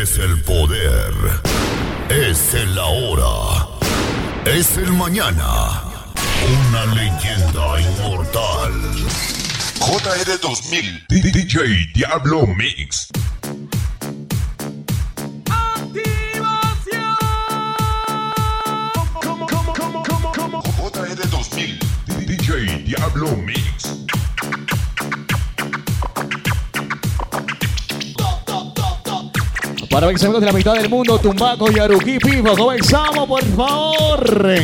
Es el poder. Es el ahora. Es el mañana. Una leyenda inmortal. JR 2000. DJ Diablo Mix. JR 2000. DJ Diablo Mix. Para amigos de la mitad del mundo, Tumbaco y Aruquí Pipo, comenzamos por favor.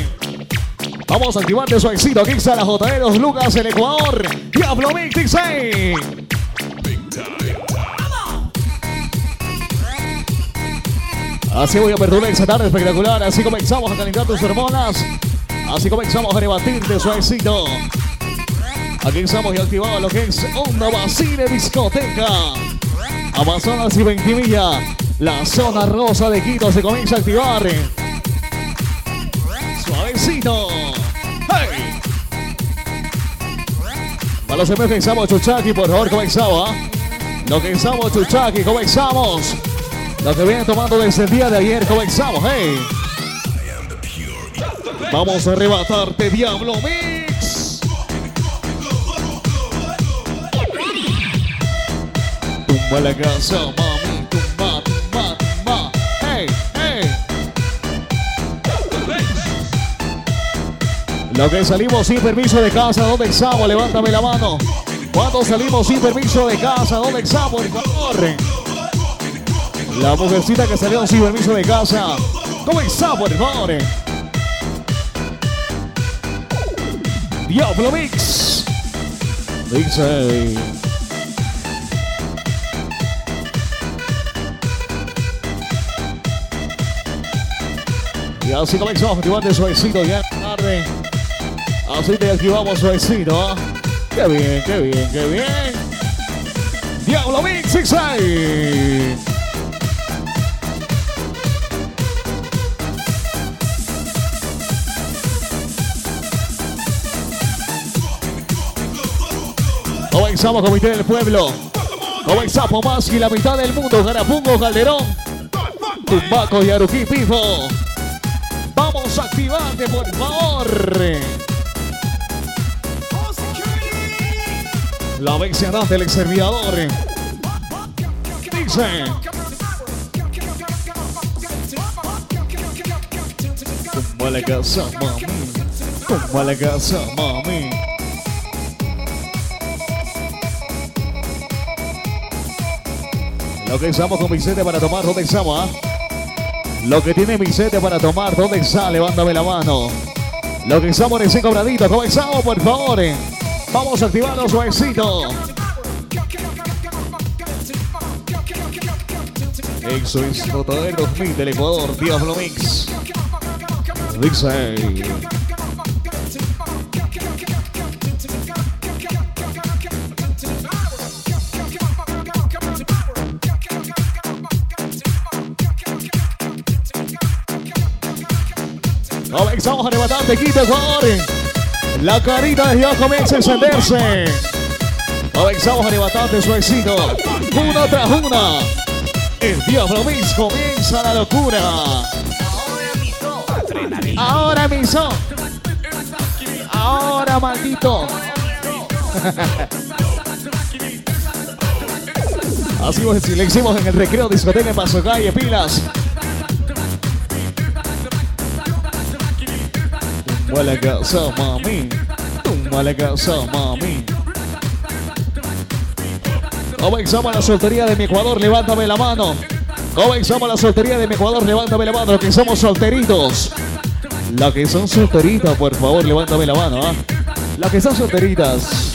Vamos a activarte su éxito. Aquí está la JR Los Lucas, el Ecuador. Diablo Mix dice. Así voy a perder esta tarde espectacular. Así comenzamos a calentar tus hormonas. Así comenzamos a rebatirte su éxito. Aquí estamos y activado lo que es Onda Basile Discoteca. Amazonas y Ventimilla. La zona rosa de Quito se comienza a activar. Suavecito. Para los que pensamos Chuchaki, por favor, comenzamos. Lo que Chuchaki, comenzamos. Lo que viene tomando desde el día de ayer, comenzamos. ¡Hey! Vamos a arrebatarte, Diablo Mix. Tumba la casa, mami, Lo que salimos sin permiso de casa, ¿dónde estamos? Levántame la mano. ¿Cuándo salimos sin permiso de casa? ¿Dónde estamos? Por favor. La mujercita que salió sin permiso de casa. ¿Cómo está, por? Diablo Mix. Dice. Y así comenzamos a activar suavecito ya tarde. Así te activamos suavecito. ¿ah? Qué bien, qué bien, qué bien. Diablo Mix 66. Comenzamos Comité del Pueblo. Comenzamos más que la mitad del mundo. Garapungo, Calderón. Tumbaco y Aruquí. Vamos a activarte, por favor. La vecindad del exterminador. Dice. Tumba la casa, mami. Tumba la casa, mami. Lo que estamos con Vicente para tomar, ¿dónde estamos? ah? Lo que tiene Vicente para tomar, ¿dónde está? Levántame la mano. Lo que estamos en cinco graditos, comenzamos, por favor. Vamos a activarlo suavecito. Eso es JR 2000 del Ecuador, Diablo Mix. Dice. Comenzamos a arrebatar de Quito, Ecuador. La carita de Dios comienza a encenderse. Comenzamos a arrebatar de suavecito. Una tras una. El Diablo Mix comienza la locura. Ahora miso. Ahora maldito. Así le hicimos en el recreo discoteca en Paso Calle, pilas. Tumba la casa, mami. Tumba la casa, mami. Comenzamos la soltería de mi Ecuador, levántame la mano. Comenzamos la soltería de mi Ecuador, levántame la mano. Los que somos solteritos. Los que son solteritas, por favor, levántame la mano. ¿ah? Las que son solteritas.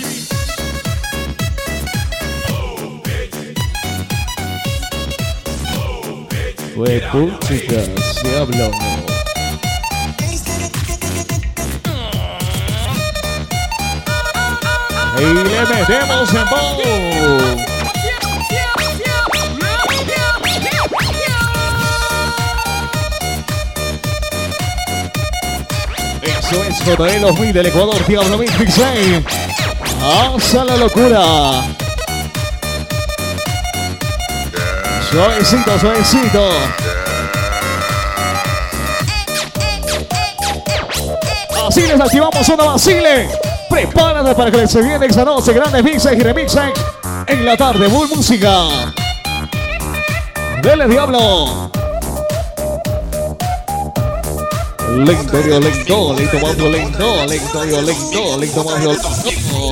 Y le metemos en bow. Eso es JL 2000 del Ecuador, Diablo Mix Pixel. ¡Hasta la locura! Suavecito, suavecito. Así les activamos una Basile. Prepárate para que se viene esta noche grandes mixes y remixes en la tarde. Bull Música. Dele Diablo. Lento, violento, lento, más violento, lento, violento, lento, más violento.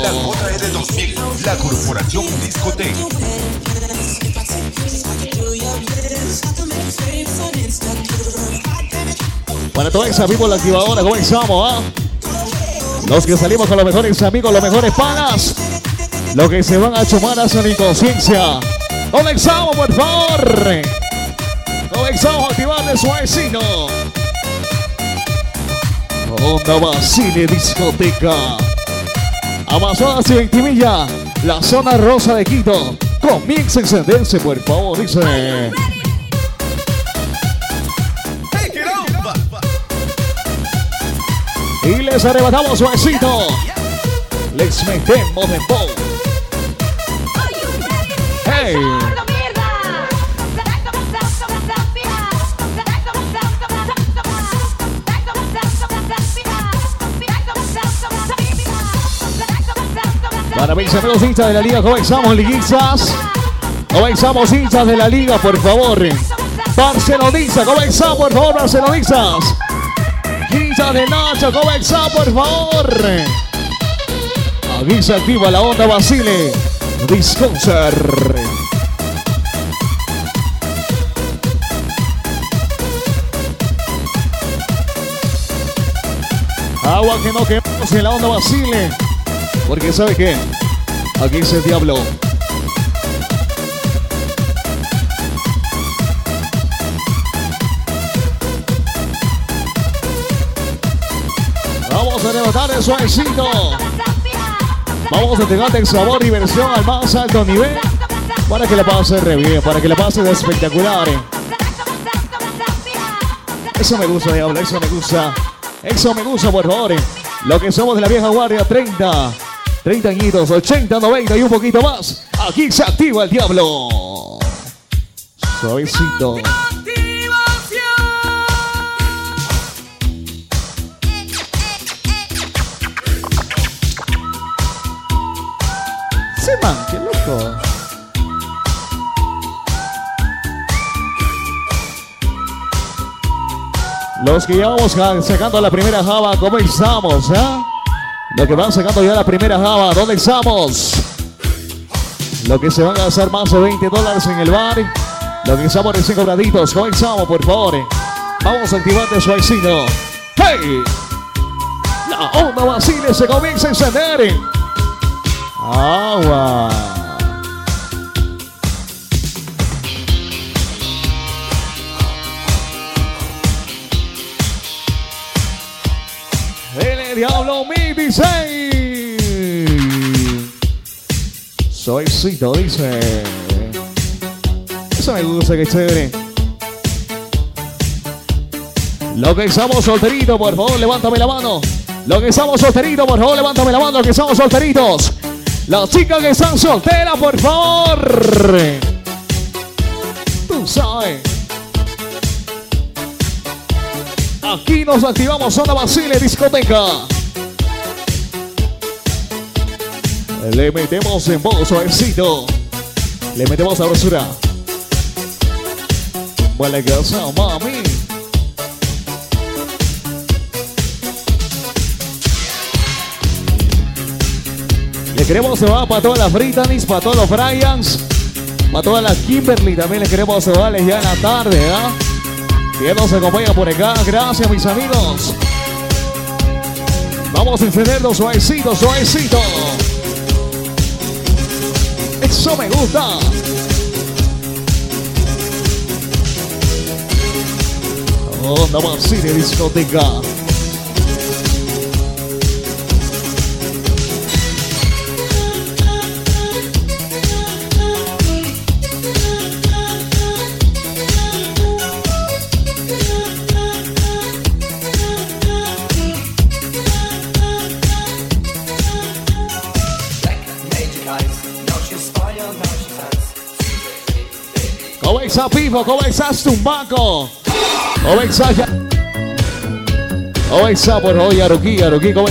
La JR 2000, la corporación discoteca. Para todos mis amigos, la activadora, comenzamos, ¿ah? Los que salimos con los mejores amigos, los mejores panas. Los que se van a chumar a su inconsciencia. Comenzamos, por favor. Comenzamos a activarle suavecino. Onda Basile Discoteca. Amazonas y Ventimilla, la zona rosa de Quito. Comienza a encenderse, por favor, dice. Y les arrebatamos suavecito. Les metemos de bow. Hey. Para mis amigos hinchas de la liga, comenzamos liguizas. Comenzamos hinchas de la liga, por favor. Barceloniza, comenzamos, por favor, Barcelonizas. De Nacho, comenzamos, por favor. Aquí se activa la onda Basile. Disconcert. Agua que no quemamos en la onda Basile. Porque ¿sabe qué? Aquí se diablo. El suavecito. Vamos a entregarte el sabor y diversión al más alto nivel para que la pases re bien, para que la pases espectacular. Eso me gusta, diablo, eso me gusta. Eso me gusta, por favor. Lo que somos de la vieja guardia, 30, 30 añitos, 80, 90 y un poquito más. Aquí se activa el diablo. Suavecito. Se loco. Los que ya vamos sacando la primera java, comenzamos, ¿eh? Los que van sacando ya la primera java, ¿dónde estamos? Los que se van a gastar más de 20 dólares en el bar. Los que estamos en 5 graditos, comenzamos, por favor. Vamos a activar de suavecito. ¡Hey! La onda Basile se comienza a encender. Agua. El diablo mi dice. Suavecito, dice. Eso me gusta, que chévere. Lo que estamos solteritos, por favor, levántame la mano. Lo que estamos solteritos, por favor, levántame la mano. Lo que estamos solteritos. Las chicas que están solteras, por favor. Tú sabes. Aquí nos activamos Zona Basile Discoteca. Le metemos en voz suavecito. Le metemos sabrosura. Vale, casa, mami. Le queremos cebar para todas las Britannies, para todos los Bryans, para todas las Kimberly. También le queremos cebarles ya en la tarde, ¿ah? Que nos acompaña por acá. Gracias, mis amigos. Vamos a encenderlo suavecito, suavecito. Eso me gusta. Onda Basile Discoteca. Estás, Pipo? ¿Cómo estás, Tumbaco? ¿Cómo estás? ¿Cómo estás por hoy, Aruquí? Aruquí. ¿Cómo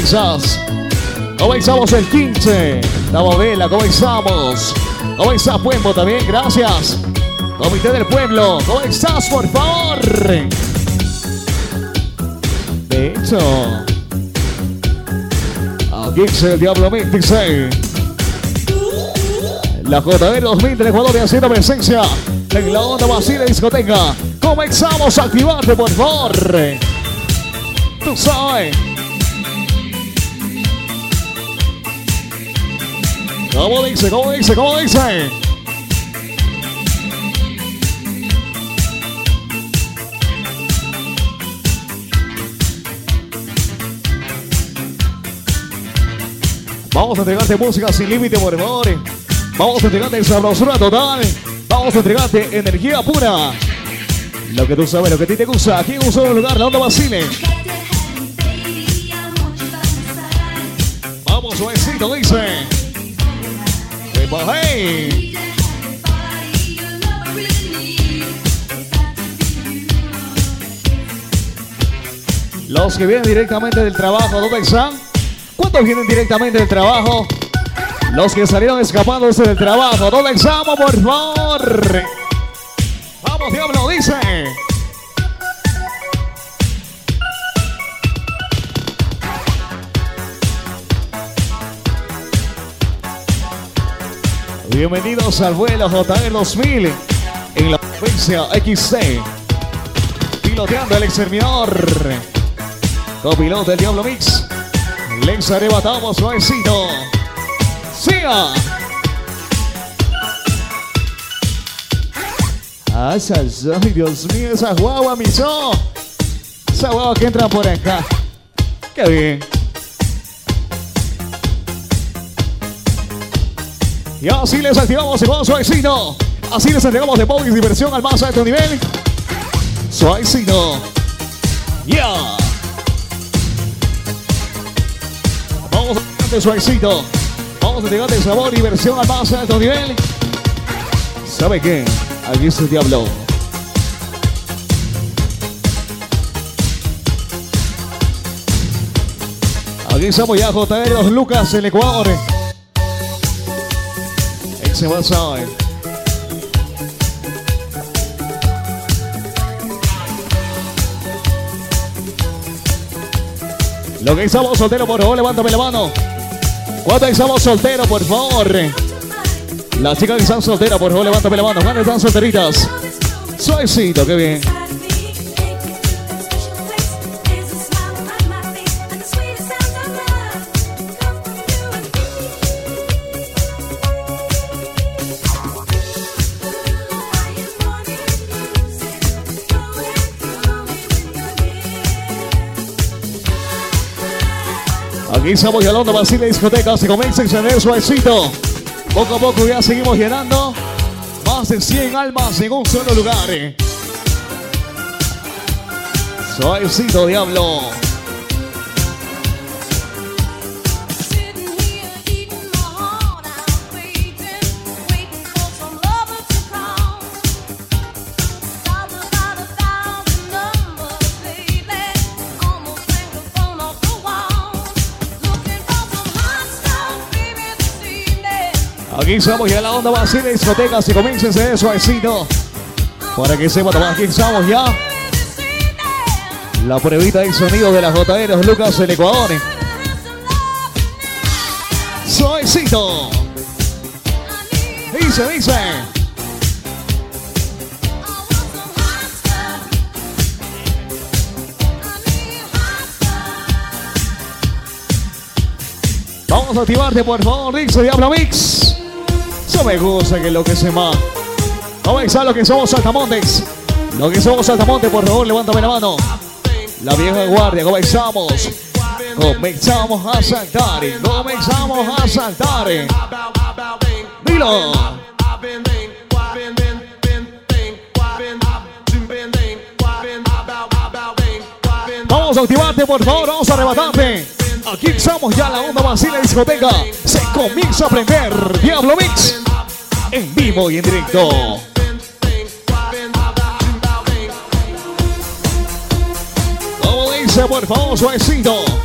estamos el 15? Estamos Vela, ¿cómo estamos? ¿Cómo estás, Pueblo? También, gracias. Comité del Pueblo, ¿cómo estás, por favor? De hecho, aquí es el Diablo 26. La JB 2000 del Ecuador haciendo presencia en la onda vacía de discoteca. Comenzamos a activarte, por favor. Tú sabes. ¿Cómo dice? ¿Cómo dice? ¿Cómo dice? Vamos a entregarte música sin límite, por favor. Vamos a entregarte sabrosura total. Vamos a entregarte energía pura. Lo que tú sabes, lo que a ti te gusta. Aquí en un solo lugar, la onda Basile. Vamos, suavecito, dice. Hey. Los que vienen directamente del trabajo, ¿dónde están? ¿Cuántos vienen directamente del trabajo? Los que salieron escapándose del trabajo, ¿dónde estamos, por favor? Vamos, diablo, dice. Bienvenidos al vuelo JR 2000 en la provincia XC. Piloteando el exterminador. Copiloto del Diablo Mix. Les arrebatamos suavecito. ¡Siga! Ah, ay, Dios mío, esa guagua, mi Esa guagua que entra por acá. Qué bien. Y así les activamos el modo suavecino. Así les entregamos de y diversión al más alto nivel. Suavecino. Yeah. Vamos a entregarte suavecito. Vamos a entregarte sabor y diversión al más alto nivel. ¿Sabe qué? Aquí se diablo. Aquí estamos ya, JR Los Lucas, el Ecuador va a Lo que estamos solteros, por favor, levántame la mano. ¿Cuántos estamos solteros, por favor? Las chicas que están solteras, por favor, levántame la mano. ¿Cuántas están solteritas? Suavecito, qué bien. Estamos llenando Basile Discoteca. Se comienza a encender suavecito. Poco a poco ya seguimos llenando. Más de 100 almas en un solo lugar. Suavecito, diablo. Aquí estamos ya en la onda vacía de discoteca. Se comienza ese suavecito. Para que sepa. Aquí estamos ya. La pruebita del sonido de las JR Lucas del Ecuador. Suavecito. Dice, dice. Vamos a activarte, por favor, Dice Diablo Mix me gusta que lo que se más. Comenzar lo que somos saltamontes. Lo que somos saltamontes, por favor, levántame la mano. La vieja guardia, comenzamos. Comenzamos a saltar. Comenzamos a saltar. Dilo. Vamos a activarte, por favor. Vamos a arrebatarte. Aquí estamos ya la onda vacía la discoteca. Se comienza a aprender Diablo Mix en vivo y en directo. Como por favor.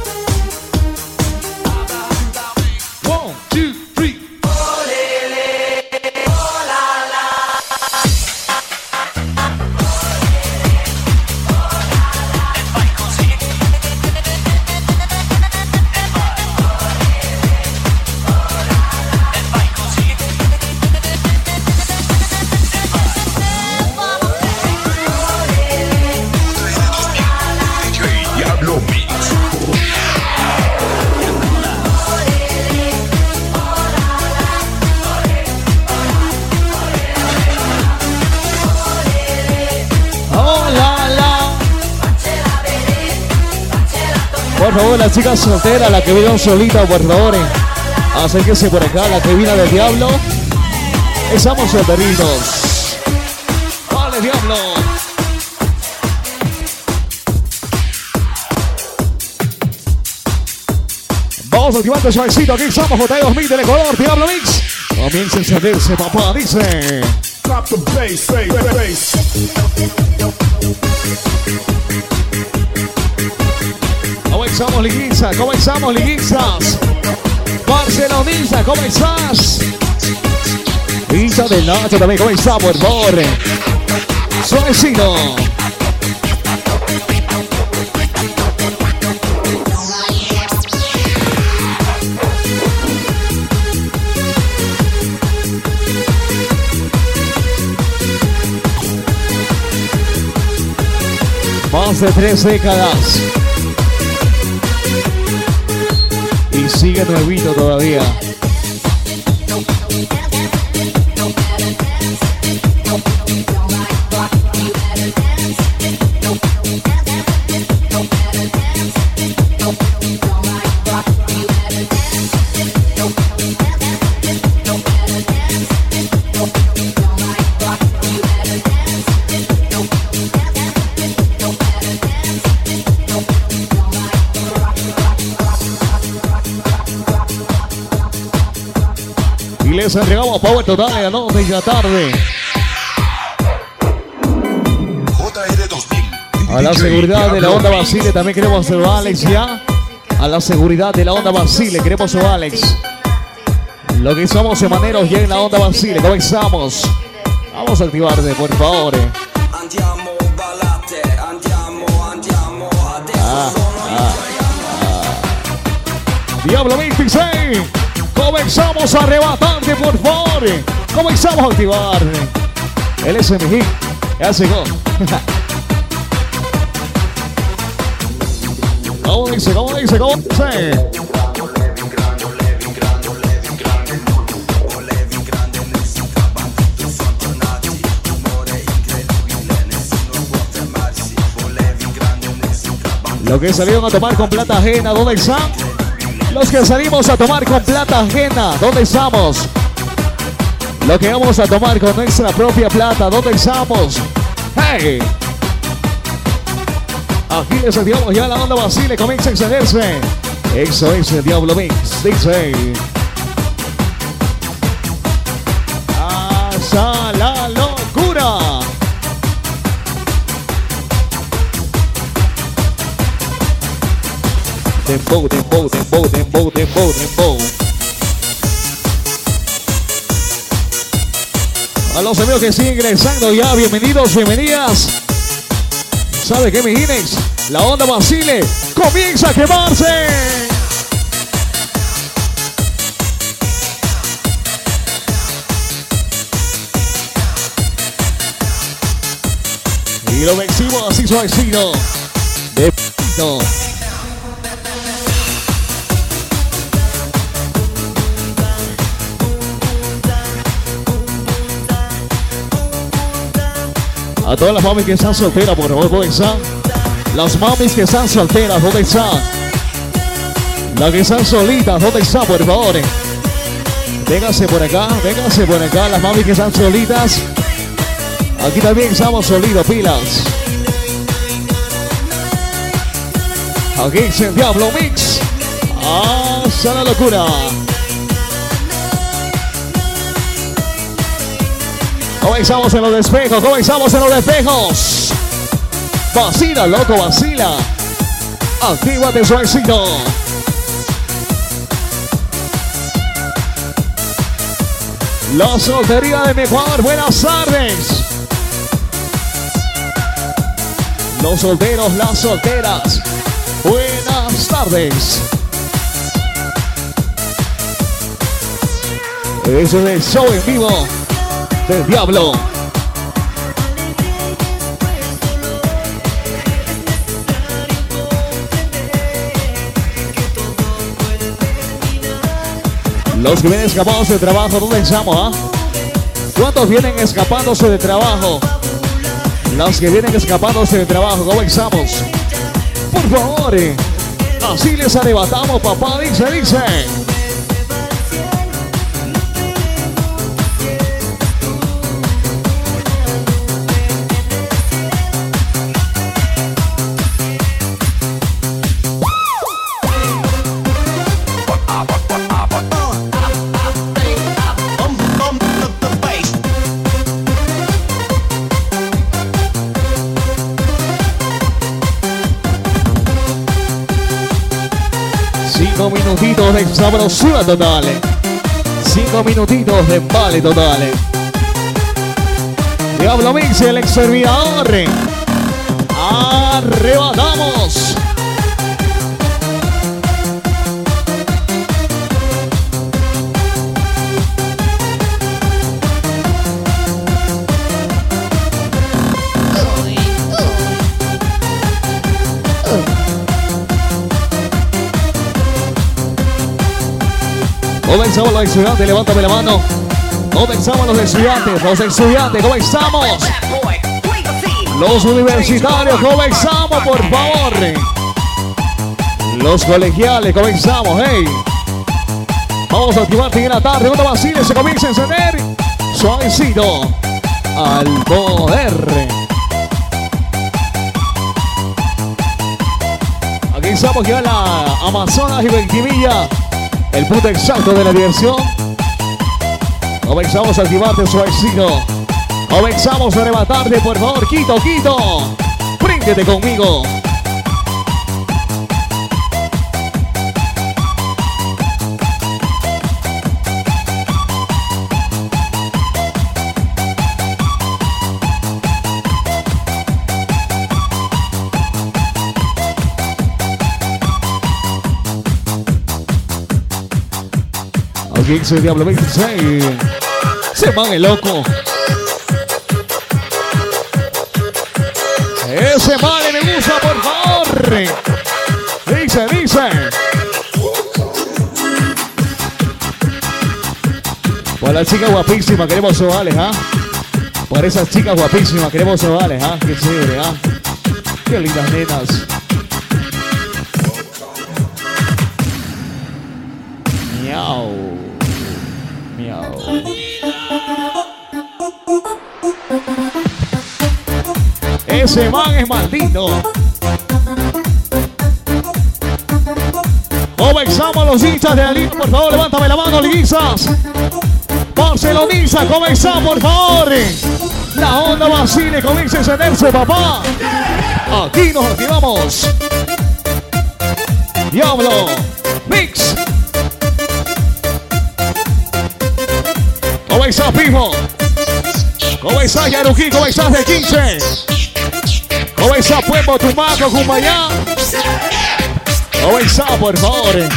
Por favor, las chicas solteras, la que vienen solita, por favor, eh, acérquense por acá, la que viene del diablo. Estamos solteritos. Vale, diablo. Vamos activando suavecito, aquí estamos, J2000 del Ecuador, Diablo Mix. Comienza a encenderse, papá, dice. Drop the bass, bass, bass. Comenzamos, liguiza, comenzamos, liguizas. Barcelonista, ¿cómo estás? Hincha del Nacho también, ¿cómo está, por favor? Más de tres décadas. Y sigue nuevito todavía. Y les entregamos Power Total a las 2 de la tarde. JR 2000. A la seguridad de la onda. Basile también queremos a Alex ya. A la seguridad de la onda Basile queremos a Alex. Lo que somos semaneros ya en la onda Basile. Comenzamos. Vamos a activarte, por favor. Andiamo adesso Ah, sono Diablo 26. Comenzamos a arrebatarte, por favor. Comenzamos a activar. El SMG. Ya llegó. ¿Cómo dice? ¿Cómo dice? ¿Cómo dice? Los que salieron a tomar con plata ajena, ¿dónde están? Los que salimos a tomar con plata ajena, ¿dónde estamos? Lo que vamos a tomar con nuestra propia plata, ¿dónde estamos? ¡Hey! Aquí les activamos ya la onda Basile, comienza a encenderse. Eso es el Diablo Mix, dice. Dembow, dembow, dembow, dembow, dembow, dembow. A los amigos que siguen ingresando ya, bienvenidos, bienvenidas. ¿Sabe qué, mi Ginex? La onda Basile comienza a quemarse. Y lo vencimos así suavecito. De p***. A todas las mamis que están solteras, por favor, ¿dónde están? Las mamis que están solteras, ¿dónde están? Las que están solitas, ¿dónde están, por favor? Véngase por acá, véngase por acá, las mamis que están solitas. Aquí también estamos solitos, pilas. Aquí el Diablo Mix. ¡Hasta la locura! Comenzamos en los despejos, comenzamos en los despejos. Vacila, loco, vacila. Actívate suavecito. La soltería de mi Ecuador, buenas tardes. Los solteros, las solteras, buenas tardes. Eso es el show en vivo del Diablo. Los que vienen escapándose de trabajo, ¿dónde estamos, ah? ¿Cuántos vienen escapándose de trabajo? Los que vienen escapándose de trabajo, ¿cómo estamos? Por favor, eh, así les arrebatamos, papá, dice, dice. Sabrosura total. Cinco minutitos de vale total. Diablo Mix, el exterminador. Arrebatamos. Comenzamos los estudiantes, levántame la mano. Comenzamos los estudiantes, los estudiantes, comenzamos. Los universitarios, comenzamos, por favor. Los colegiales, comenzamos, hey. Vamos a activarte en la tarde, no vaciles, se comienza a encender. Suavecito, al poder. Aquí estamos ya en la Amazonas y Ventimilla. El punto exacto de la diversión. Comenzamos a activarte suavecito. Comenzamos a arrebatarte, por favor, Quito, Quito. Príndete conmigo. Aquí dice Diablo 26. Se man loco. Ese vale me gusta, por favor. Dice, dice. Para la chica guapísima, queremos ovales, ¿ah? Para esas chicas guapísimas, queremos ovales, ¿ah? Qué chévere, ¿ah? Qué lindas nenas. Ese man es maldito. Comenzamos los hinchas de la liga, por favor, levántame la mano, liguizas. Barceloniza, comenzamos, por favor. La onda Basile comienza a encenderse, papá. Aquí nos activamos. Diablo, Mix. ¿Cómo estás, Pijo? ¿Cómo estás, Yaruki? ¿Cómo estás de 15? ¿Cómo estás, Pueblo Tumaco? ¿Cómo estás, por favor?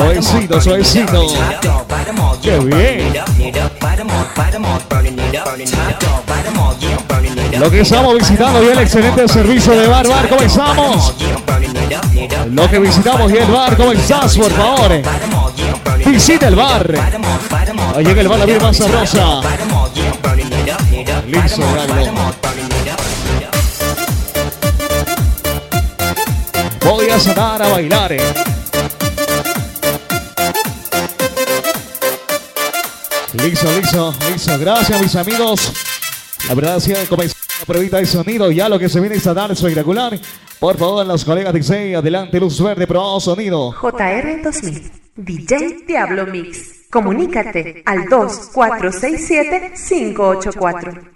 Suavecito, suavecito. Qué bien. Lo que estamos visitando y el excelente servicio de Bar Bar, comenzamos. Lo que visitamos y el bar, comenzás, por favor. Visita el bar. Ahí llega el bar, la vida más sabrosa. Listo. Voy a sacar a bailar. eh. Listo, listo, listo. Gracias, mis amigos. La verdad es que comenzó la pruebita de sonido. Ya lo que se viene esta tarde es espectacular. Por favor, los colegas de adelante, luz verde, probado sonido. JR 2000, DJ Diablo Mix. Comunícate al 2467 584.